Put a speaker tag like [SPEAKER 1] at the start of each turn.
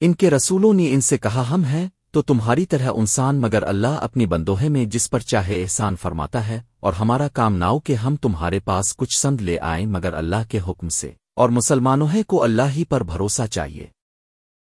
[SPEAKER 1] ان کے رسولوں نے ان سے کہا، ہم ہیں تو تمہاری طرح انسان مگر اللہ اپنی بندوہے میں جس پر چاہے احسان فرماتا ہے، اور ہمارا کام ناؤ کہ ہم تمہارے پاس کچھ سند لے آئیں مگر اللہ کے حکم سے۔ اور مسلمانوں ہے کو اللہ ہی پر بھروسہ چاہیے۔